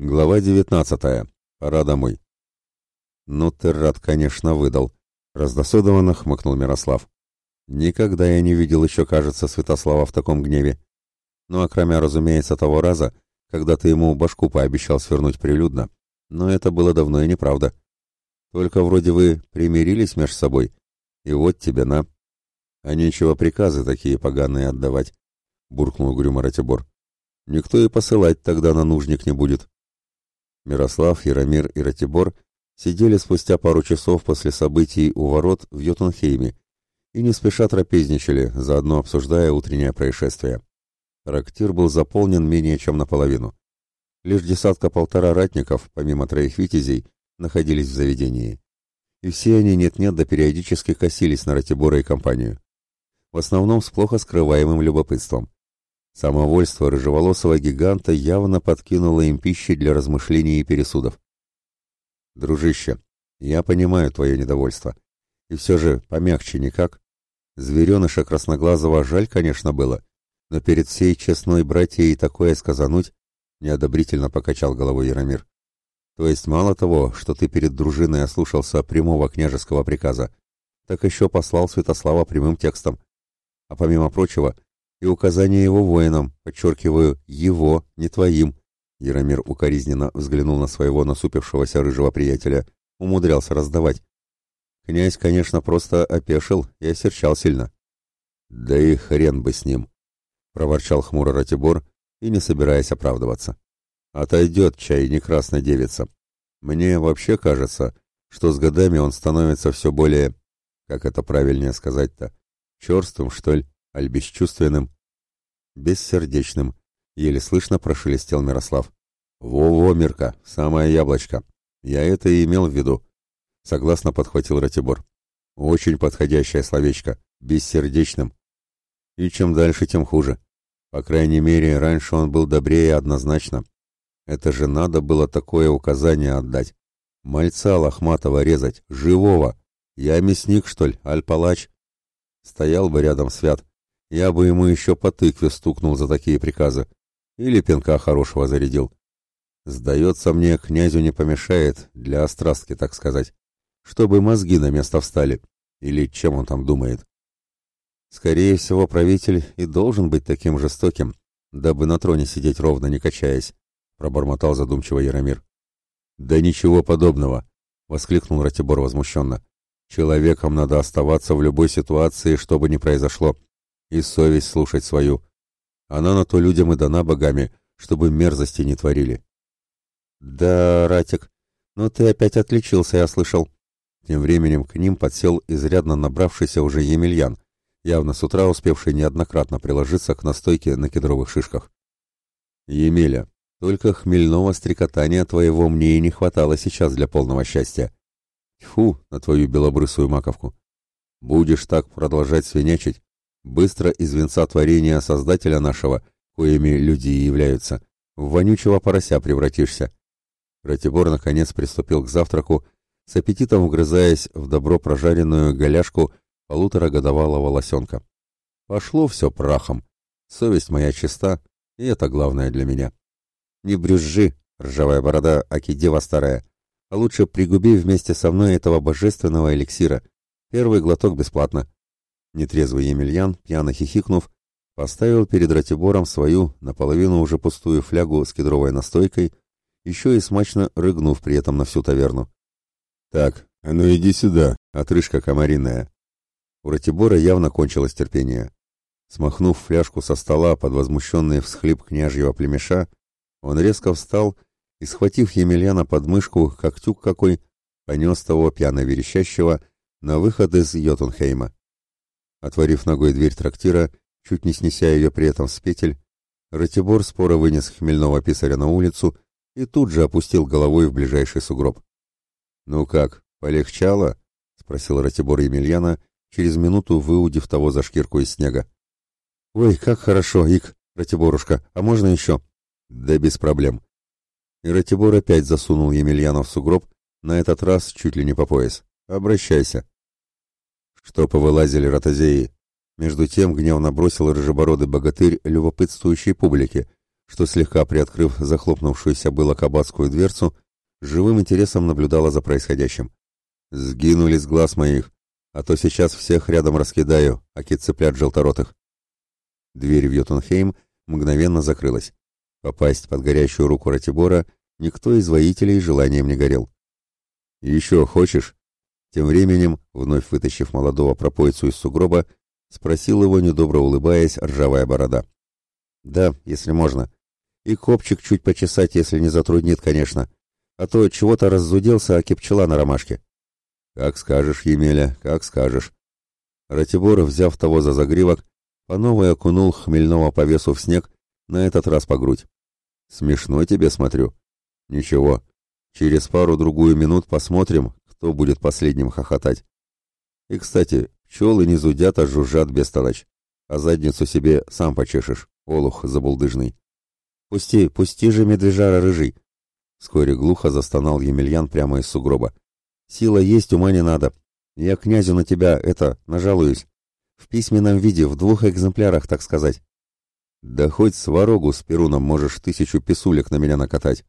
Глава 19. Пора домой. Ну ты рад, конечно, выдал, раздосадованно хмыкнул Мирослав. Никогда я не видел еще, кажется, Святослава в таком гневе. Ну, а окромя, разумеется, того раза, когда ты ему башку пообещал свернуть прилюдно. Но это было давно и неправда. Только вроде вы примирились между собой, и вот тебе на. А нечего приказы такие поганые отдавать, буркнул Грюмаратибор. Никто и посылать тогда на нужник не будет. Мирослав, Яромир и Ратибор сидели спустя пару часов после событий у ворот в Йотунхейме и не спеша трапезничали, заодно обсуждая утреннее происшествие. Рактир был заполнен менее чем наполовину. Лишь десятка-полтора ратников, помимо троих витязей, находились в заведении. И все они нет-нет да периодически косились на Ратибора и компанию. В основном с плохо скрываемым любопытством. Самовольство рыжеволосого гиганта явно подкинуло им пищи для размышлений и пересудов. «Дружище, я понимаю твое недовольство. И все же помягче никак. Звереныша красноглазого жаль, конечно, было, но перед всей честной братьей такое сказануть неодобрительно покачал головой Яромир. То есть мало того, что ты перед дружиной ослушался прямого княжеского приказа, так еще послал Святослава прямым текстом. А помимо прочего, — и указания его воинам, подчеркиваю, его, не твоим. Яромир укоризненно взглянул на своего насупившегося рыжего приятеля, умудрялся раздавать. Князь, конечно, просто опешил и осерчал сильно. «Да и хрен бы с ним!» — проворчал хмуро Ратибор и не собираясь оправдываться. «Отойдет чай, не красная девица. Мне вообще кажется, что с годами он становится все более... Как это правильнее сказать-то? Черствым, что ли?» аль бесчувственным, бессердечным, еле слышно прошелестел Мирослав. «Во-во, Мирка, самое яблочко. Я это и имел в виду», — согласно подхватил Ратибор. «Очень подходящее словечко. Бессердечным. И чем дальше, тем хуже. По крайней мере, раньше он был добрее однозначно. Это же надо было такое указание отдать. Мальца лохматого резать, живого. Я мясник, что ли, аль-палач?» Стоял бы рядом Свят, я бы ему еще по тыкве стукнул за такие приказы. Или пинка хорошего зарядил. Сдается мне, князю не помешает, для острастки, так сказать. Чтобы мозги на место встали. Или чем он там думает. Скорее всего, правитель и должен быть таким жестоким, дабы на троне сидеть ровно, не качаясь, — пробормотал задумчиво Яромир. — Да ничего подобного, — воскликнул Ратибор возмущенно. — Человеком надо оставаться в любой ситуации, что бы ни произошло. — и совесть слушать свою. Она на то людям и дана богами, чтобы мерзости не творили. Да, Ратик, но ты опять отличился, я слышал. Тем временем к ним подсел изрядно набравшийся уже Емельян, явно с утра успевший неоднократно приложиться к настойке на кедровых шишках. Емеля, только хмельного стрекотания твоего мне и не хватало сейчас для полного счастья. Тьфу, на твою белобрысую маковку. Будешь так продолжать свинячить, быстро из венца творения Создателя нашего, коими люди и являются, в вонючего порося превратишься. Ратибор, наконец, приступил к завтраку, с аппетитом вгрызаясь в добро прожаренную голяшку полуторагодовалого лосенка. Пошло все прахом. Совесть моя чиста, и это главное для меня. Не брюзжи, ржавая борода, аки дева старая, а лучше пригуби вместе со мной этого божественного эликсира. Первый глоток бесплатно. Нетрезвый Емельян, пьяно хихикнув, поставил перед Ратибором свою, наполовину уже пустую флягу с кедровой настойкой, еще и смачно рыгнув при этом на всю таверну. «Так, а ну иди сюда, отрыжка комариная!» У Ратибора явно кончилось терпение. Смахнув фляжку со стола под возмущенный всхлип княжьего племеша, он резко встал и, схватив Емельяна под мышку, как какой, понес того пьяно верещащего на выход из Йотунхейма. Отворив ногой дверь трактира, чуть не снеся ее при этом с петель, Ратибор споро вынес хмельного писаря на улицу и тут же опустил головой в ближайший сугроб. «Ну как, полегчало?» — спросил Ратибор Емельяна, через минуту выудив того за шкирку из снега. «Ой, как хорошо, Ик, Ратиборушка, а можно еще?» «Да без проблем». И Ратибор опять засунул Емельяна в сугроб, на этот раз чуть ли не по пояс. «Обращайся» что повылазили ротозеи. Между тем гневно бросил рыжебородый богатырь любопытствующей публике, что, слегка приоткрыв захлопнувшуюся было кабацкую дверцу, живым интересом наблюдала за происходящим. «Сгинули с глаз моих, а то сейчас всех рядом раскидаю, аки цыплят желторотых». Дверь в Йотунхейм мгновенно закрылась. Попасть под горящую руку Ратибора никто из воителей желанием не горел. «Еще хочешь?» Тем временем, вновь вытащив молодого пропойцу из сугроба, спросил его, недобро улыбаясь, ржавая борода. «Да, если можно. И копчик чуть почесать, если не затруднит, конечно. А то чего-то раззуделся, а кипчела на ромашке». «Как скажешь, Емеля, как скажешь». Ратибор, взяв того за загривок, по новой окунул хмельного по весу в снег, на этот раз по грудь. «Смешно тебе, смотрю». «Ничего. Через пару-другую минут посмотрим, кто будет последним хохотать. И, кстати, пчелы не зудят, а жужжат без толочь. А задницу себе сам почешешь, олух забулдыжный. «Пусти, пусти же, медвежара рыжий!» Вскоре глухо застонал Емельян прямо из сугроба. «Сила есть, ума не надо. Я князю на тебя, это, нажалуюсь. В письменном виде, в двух экземплярах, так сказать». «Да хоть сварогу с Перуном можешь тысячу писулек на меня накатать!»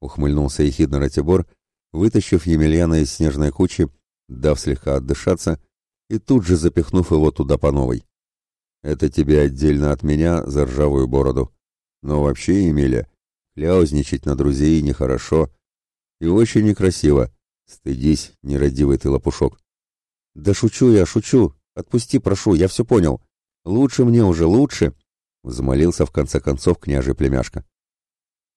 Ухмыльнулся ехидно Ратибор вытащив Емельяна из снежной кучи, дав слегка отдышаться и тут же запихнув его туда по новой. «Это тебе отдельно от меня за ржавую бороду. Но вообще, Емеля, кляузничать на друзей нехорошо и очень некрасиво. Стыдись, нерадивый ты лопушок». «Да шучу я, шучу. Отпусти, прошу, я все понял. Лучше мне уже, лучше!» — взмолился в конце концов княжий племяшка.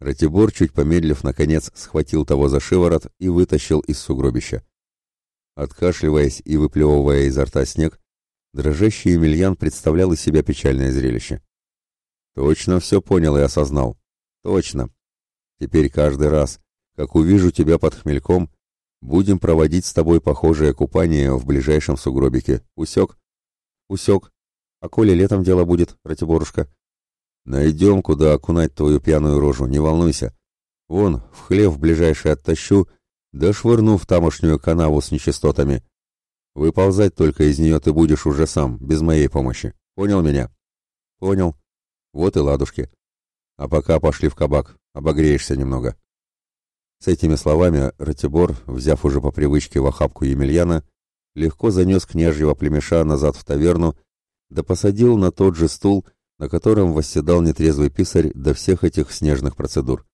Ратибор, чуть помедлив, наконец схватил того за шиворот и вытащил из сугробища. Откашливаясь и выплевывая изо рта снег, дрожащий Емельян представлял из себя печальное зрелище. Точно все понял и осознал. Точно. Теперь каждый раз, как увижу тебя под хмельком, будем проводить с тобой похожее купание в ближайшем сугробике. Усек? Усек. А коли летом дело будет, Ратиборушка? Найдем, куда окунать твою пьяную рожу, не волнуйся. Вон, в хлев ближайший оттащу, да швырну в тамошнюю канаву с нечистотами. Выползать только из нее ты будешь уже сам, без моей помощи. Понял меня? Понял. Вот и ладушки. А пока пошли в кабак, обогреешься немного. С этими словами Ратибор, взяв уже по привычке в охапку Емельяна, легко занес княжьего племеша назад в таверну, да посадил на тот же стул, на котором восседал нетрезвый писарь до всех этих снежных процедур.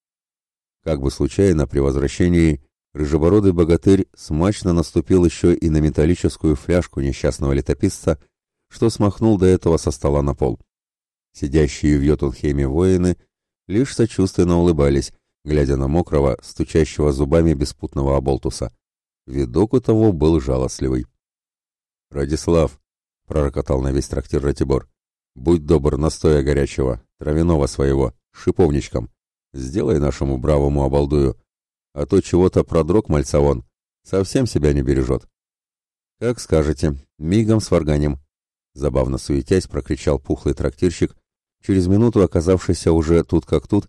Как бы случайно, при возвращении, рыжебородый богатырь смачно наступил еще и на металлическую фляжку несчастного летописца, что смахнул до этого со стола на пол. Сидящие в Йотунхейме воины лишь сочувственно улыбались, глядя на мокрого, стучащего зубами беспутного оболтуса. Видок у того был жалостливый. «Радислав», — пророкотал на весь трактир Ратибор, Будь добр, настоя горячего, травяного своего, шиповничком. Сделай нашему бравому обалдую. А то чего-то продрог мальца он. Совсем себя не бережет. Как скажете, мигом с варганем. Забавно суетясь, прокричал пухлый трактирщик, через минуту оказавшийся уже тут как тут,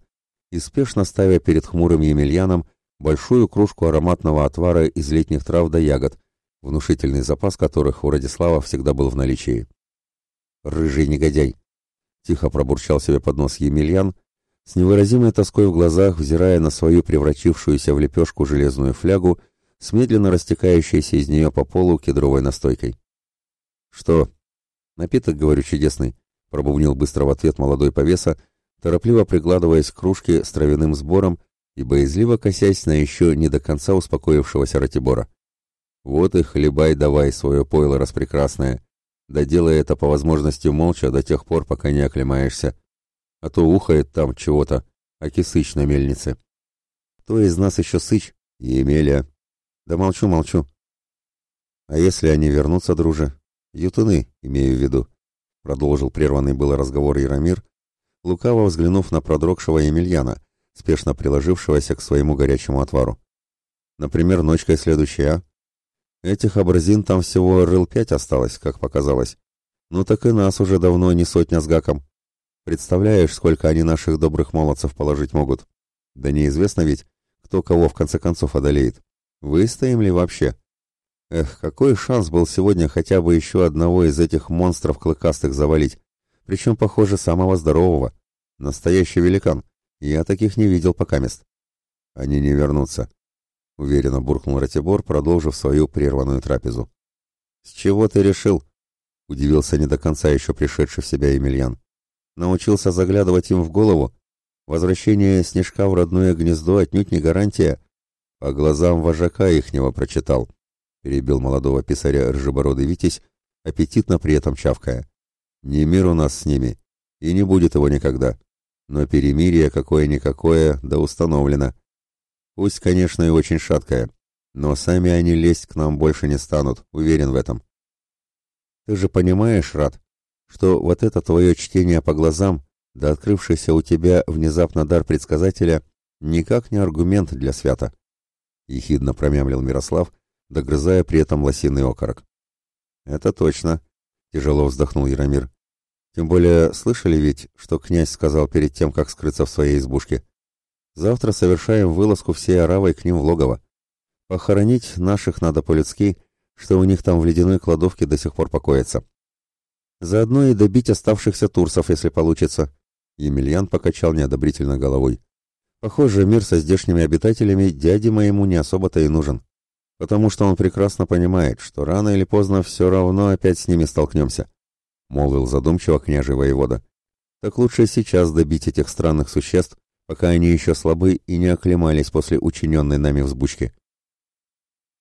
и спешно ставя перед хмурым Емельяном большую кружку ароматного отвара из летних трав до да ягод, внушительный запас которых у Радислава всегда был в наличии рыжий негодяй!» Тихо пробурчал себе под нос Емельян, с невыразимой тоской в глазах, взирая на свою превратившуюся в лепешку железную флягу с медленно растекающейся из нее по полу кедровой настойкой. «Что?» «Напиток, говорю, чудесный», — пробубнил быстро в ответ молодой повеса, торопливо пригладываясь к кружке с травяным сбором и боязливо косясь на еще не до конца успокоившегося Ратибора. «Вот и хлебай давай свое пойло распрекрасное, да делай это по возможности молча до тех пор, пока не оклемаешься. А то ухает там чего-то, а кисыч на мельнице. Кто из нас еще сыч? Емеля. Да молчу, молчу. А если они вернутся, друже? Ютуны, имею в виду. Продолжил прерванный был разговор Яромир, лукаво взглянув на продрогшего Емельяна, спешно приложившегося к своему горячему отвару. Например, ночкой следующей, а? Этих образин там всего рыл пять осталось, как показалось. Ну так и нас уже давно не сотня с гаком. Представляешь, сколько они наших добрых молодцев положить могут. Да неизвестно ведь, кто кого в конце концов одолеет. Выстоим ли вообще? Эх, какой шанс был сегодня хотя бы еще одного из этих монстров клыкастых завалить. Причем, похоже, самого здорового. Настоящий великан. Я таких не видел пока мест. Они не вернутся. — уверенно буркнул Ратибор, продолжив свою прерванную трапезу. «С чего ты решил?» — удивился не до конца еще пришедший в себя Емельян. «Научился заглядывать им в голову? Возвращение Снежка в родное гнездо отнюдь не гарантия. По глазам вожака ихнего прочитал», — перебил молодого писаря ржебородый Витязь, аппетитно при этом чавкая. «Не мир у нас с ними, и не будет его никогда. Но перемирие какое-никакое да установлено». Усть, конечно, и очень шаткая, но сами они лезть к нам больше не станут, уверен в этом. Ты же понимаешь, Рад, что вот это твое чтение по глазам, да открывшийся у тебя внезапно дар предсказателя, никак не аргумент для свята. Ехидно промямлил Мирослав, догрызая при этом лосиный окорок. Это точно, тяжело вздохнул Яромир. Тем более, слышали ведь, что князь сказал перед тем, как скрыться в своей избушке? Завтра совершаем вылазку всей оравой к ним в логово. Похоронить наших надо по-людски, что у них там в ледяной кладовке до сих пор покоятся. Заодно и добить оставшихся турсов, если получится. Емельян покачал неодобрительно головой. Похоже, мир со здешними обитателями дяде моему не особо-то и нужен. Потому что он прекрасно понимает, что рано или поздно все равно опять с ними столкнемся. Молвил задумчиво княжий воевода. Так лучше сейчас добить этих странных существ, пока они еще слабы и не оклемались после учиненной нами взбучки.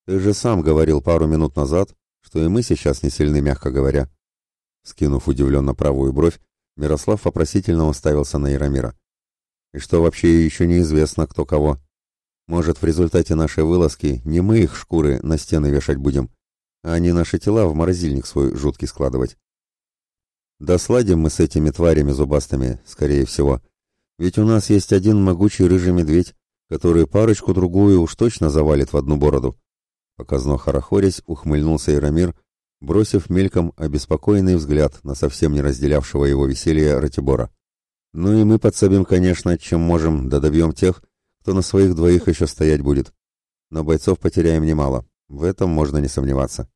Ты же сам говорил пару минут назад, что и мы сейчас не сильны, мягко говоря. Скинув удивленно правую бровь, Мирослав вопросительно уставился на Яромира. И что вообще еще неизвестно, кто кого. Может, в результате нашей вылазки не мы их шкуры на стены вешать будем, а они наши тела в морозильник свой жуткий складывать. Да мы с этими тварями зубастыми, скорее всего, — ведь у нас есть один могучий рыжий медведь, который парочку-другую уж точно завалит в одну бороду. Показно хорохорясь, ухмыльнулся Ирамир, бросив мельком обеспокоенный взгляд на совсем не разделявшего его веселья Ратибора. «Ну и мы подсобим, конечно, чем можем, да добьем тех, кто на своих двоих еще стоять будет. Но бойцов потеряем немало, в этом можно не сомневаться».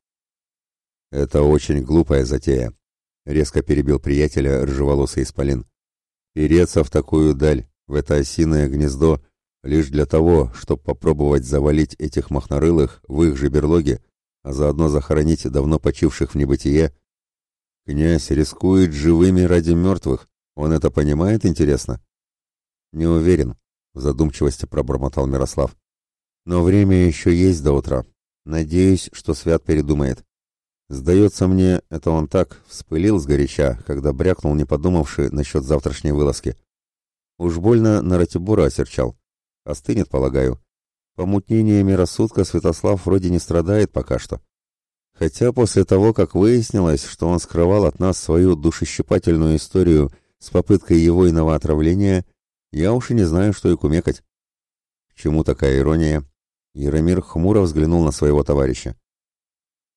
«Это очень глупая затея», — резко перебил приятеля рыжеволосый исполин. И в такую даль, в это осиное гнездо, лишь для того, чтобы попробовать завалить этих махнорылых в их же берлоге, а заодно захоронить давно почивших в небытие. Князь рискует живыми ради мертвых. Он это понимает, интересно? Не уверен, в задумчивости пробормотал Мирослав. Но время еще есть до утра. Надеюсь, что Свят передумает. Сдается мне, это он так вспылил с горяча, когда брякнул, не подумавши насчет завтрашней вылазки. Уж больно на Ратибура осерчал. Остынет, полагаю. Помутнениями рассудка Святослав вроде не страдает пока что. Хотя после того, как выяснилось, что он скрывал от нас свою душещипательную историю с попыткой его иного отравления, я уж и не знаю, что и кумекать. К чему такая ирония? Яромир хмуро взглянул на своего товарища.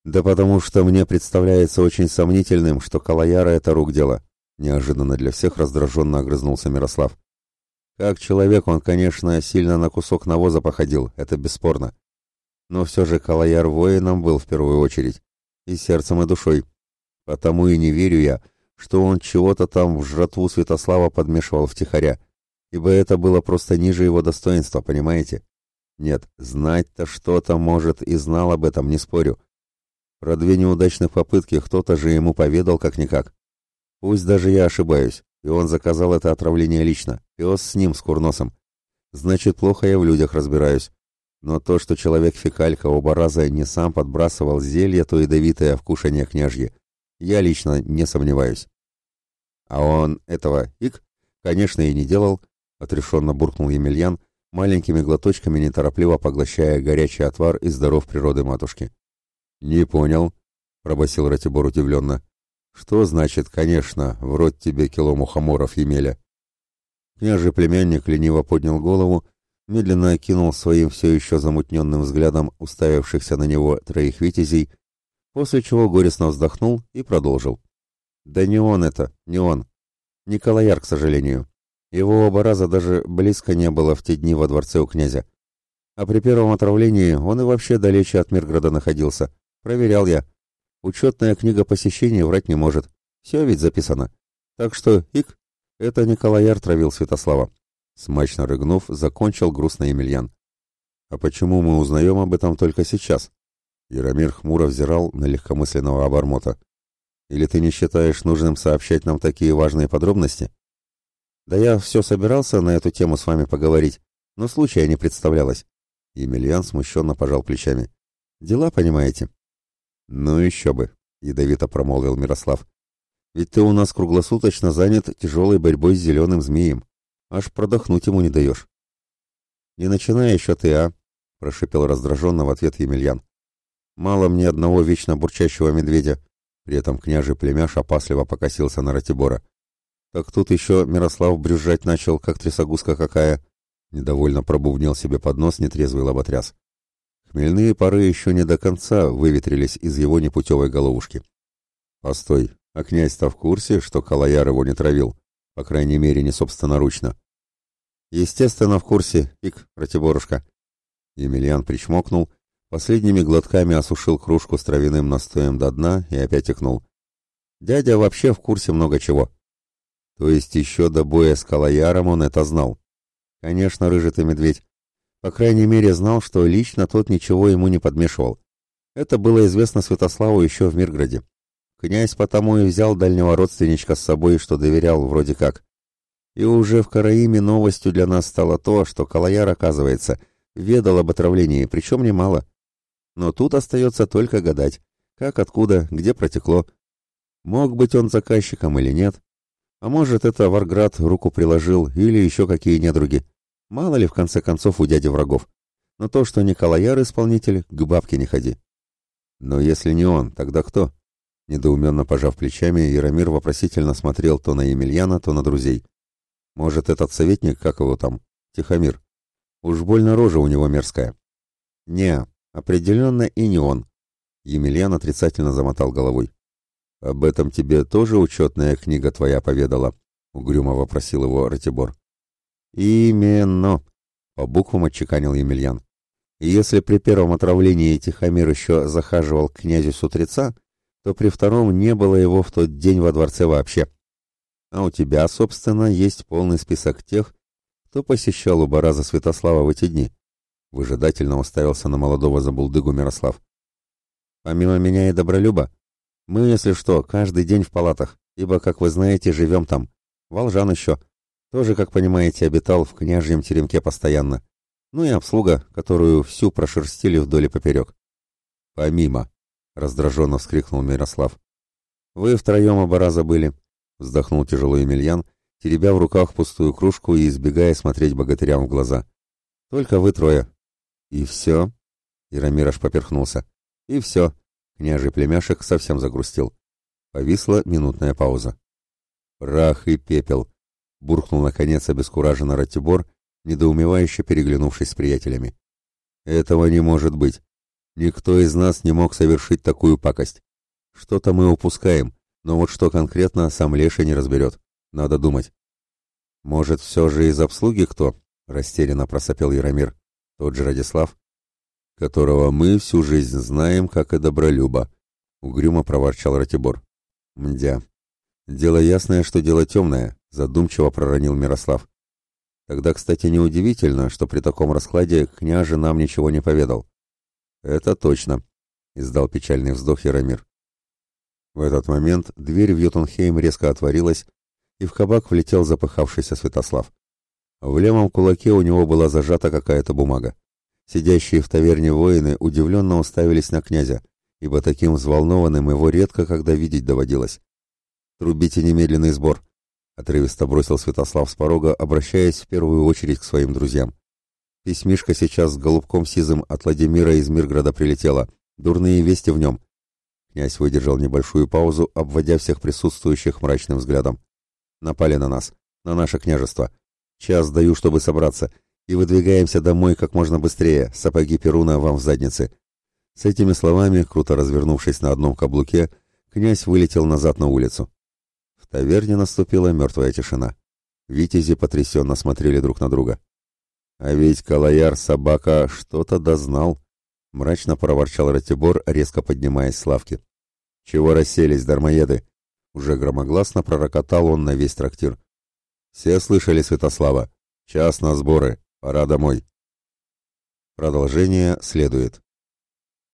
«Да потому что мне представляется очень сомнительным, что Калаяра — это рук дело», — неожиданно для всех раздраженно огрызнулся Мирослав. «Как человек он, конечно, сильно на кусок навоза походил, это бесспорно. Но все же Калаяр воином был в первую очередь, и сердцем, и душой. Потому и не верю я, что он чего-то там в жратву Святослава подмешивал втихаря, ибо это было просто ниже его достоинства, понимаете? Нет, знать-то что-то, может, и знал об этом, не спорю» Про две неудачных попытки кто-то же ему поведал как-никак. Пусть даже я ошибаюсь, и он заказал это отравление лично. Пес с ним, с курносом. Значит, плохо я в людях разбираюсь. Но то, что человек-фекалька оба раза не сам подбрасывал зелье, то ядовитое в кушание княжье, я лично не сомневаюсь. А он этого, ик, конечно, и не делал, отрешенно буркнул Емельян, маленькими глоточками неторопливо поглощая горячий отвар из даров природы матушки. «Не понял», — пробасил Ратибор удивленно. «Что значит, конечно, в рот тебе кило мухоморов, Емеля?» Княжий племянник лениво поднял голову, медленно окинул своим все еще замутненным взглядом уставившихся на него троих витязей, после чего горестно вздохнул и продолжил. «Да не он это, не он. Николаяр, к сожалению. Его оба раза даже близко не было в те дни во дворце у князя. А при первом отравлении он и вообще далече от Мирграда находился. Проверял я. Учетная книга посещений врать не может. Все ведь записано. Так что, ик, это Николай отравил Святослава. Смачно рыгнув, закончил грустно Емельян. А почему мы узнаем об этом только сейчас? Яромир хмуро взирал на легкомысленного обормота. Или ты не считаешь нужным сообщать нам такие важные подробности? Да я все собирался на эту тему с вами поговорить, но случая не представлялось. Емельян смущенно пожал плечами. Дела, понимаете? «Ну еще бы», — ядовито промолвил Мирослав. «Ведь ты у нас круглосуточно занят тяжелой борьбой с зеленым змеем. Аж продохнуть ему не даешь». «Не начинай еще ты, а», — прошипел раздраженно в ответ Емельян. «Мало мне одного вечно бурчащего медведя». При этом княжий племяш опасливо покосился на Ратибора. «Так тут еще Мирослав брюзжать начал, как трясогузка какая!» Недовольно пробубнил себе под нос нетрезвый лоботряс. Хмельные пары еще не до конца выветрились из его непутевой головушки. «Постой, а князь-то в курсе, что Калаяр его не травил? По крайней мере, не собственноручно». «Естественно, в курсе, ик, Ратиборушка». Емельян причмокнул, последними глотками осушил кружку с травяным настоем до дна и опять икнул. «Дядя вообще в курсе много чего». То есть еще до боя с Калаяром он это знал. Конечно, рыжий ты медведь, по крайней мере, знал, что лично тот ничего ему не подмешивал. Это было известно Святославу еще в Мирграде. Князь потому и взял дальнего родственничка с собой, что доверял вроде как. И уже в Караиме новостью для нас стало то, что Калаяр, оказывается, ведал об отравлении, причем немало. Но тут остается только гадать, как, откуда, где протекло. Мог быть он заказчиком или нет. А может, это Варград руку приложил или еще какие недруги. Мало ли, в конце концов, у дяди врагов. Но то, что Николаяр исполнитель, к бабке не ходи. Но если не он, тогда кто? Недоуменно пожав плечами, Яромир вопросительно смотрел то на Емельяна, то на друзей. Может, этот советник, как его там, Тихомир? Уж больно рожа у него мерзкая. Не, определенно и не он. Емельян отрицательно замотал головой. Об этом тебе тоже учетная книга твоя поведала? Угрюмо вопросил его Ратибор. «Именно!» — по буквам отчеканил Емельян. Если при первом отравлении Тихомир еще захаживал к князю с утреца, то при втором не было его в тот день во дворце вообще. А у тебя, собственно, есть полный список тех, кто посещал у Бараза Святослава в эти дни. Выжидательно уставился на молодого забулдыгу Мирослав. Помимо меня и Добролюба, мы, если что, каждый день в палатах, ибо, как вы знаете, живем там. Волжан еще, тоже, как понимаете, обитал в княжьем теремке постоянно. Ну и обслуга, которую всю прошерстили вдоль и поперек. «Помимо!» — раздраженно вскрикнул Мирослав. «Вы втроем оба раза были», — вздохнул тяжело Емельян, теребя в руках пустую кружку и избегая смотреть богатырям в глаза. «Только вы трое». «И все?» — Яромир аж поперхнулся. «И все». Княжий племяшек совсем загрустил. Повисла минутная пауза. «Прах и пепел!» буркнул наконец обескураженно Ратибор, недоумевающе переглянувшись с приятелями. Этого не может быть. Никто из нас не мог совершить такую пакость. Что-то мы упускаем, но вот что конкретно сам Леша не разберет. Надо думать. Может, все же из обслуги кто? Растерянно просопел Яромир. Тот же Радислав, которого мы всю жизнь знаем, как и Добролюба. Угрюмо проворчал Ратибор. Мдя. Дело ясное, что дело темное, задумчиво проронил Мирослав. Тогда, кстати, неудивительно, что при таком раскладе княже нам ничего не поведал. Это точно, издал печальный вздох Яромир. В этот момент дверь в Ютунхейм резко отворилась, и в кабак влетел запыхавшийся Святослав. В левом кулаке у него была зажата какая-то бумага. Сидящие в таверне воины удивленно уставились на князя, ибо таким взволнованным его редко когда видеть доводилось. «Трубите немедленный сбор!» — отрывисто бросил Святослав с порога, обращаясь в первую очередь к своим друзьям. «Письмишко сейчас с голубком сизым от Владимира из Мирграда прилетела. Дурные вести в нем». Князь выдержал небольшую паузу, обводя всех присутствующих мрачным взглядом. «Напали на нас, на наше княжество. Час даю, чтобы собраться, и выдвигаемся домой как можно быстрее, сапоги Перуна вам в заднице». С этими словами, круто развернувшись на одном каблуке, князь вылетел назад на улицу таверне наступила мертвая тишина. Витязи потрясенно смотрели друг на друга. «А ведь Калаяр собака что-то дознал», — мрачно проворчал Ратибор, резко поднимаясь с лавки. «Чего расселись, дармоеды?» — уже громогласно пророкотал он на весь трактир. «Все слышали, Святослава. Час на сборы. Пора домой». Продолжение следует.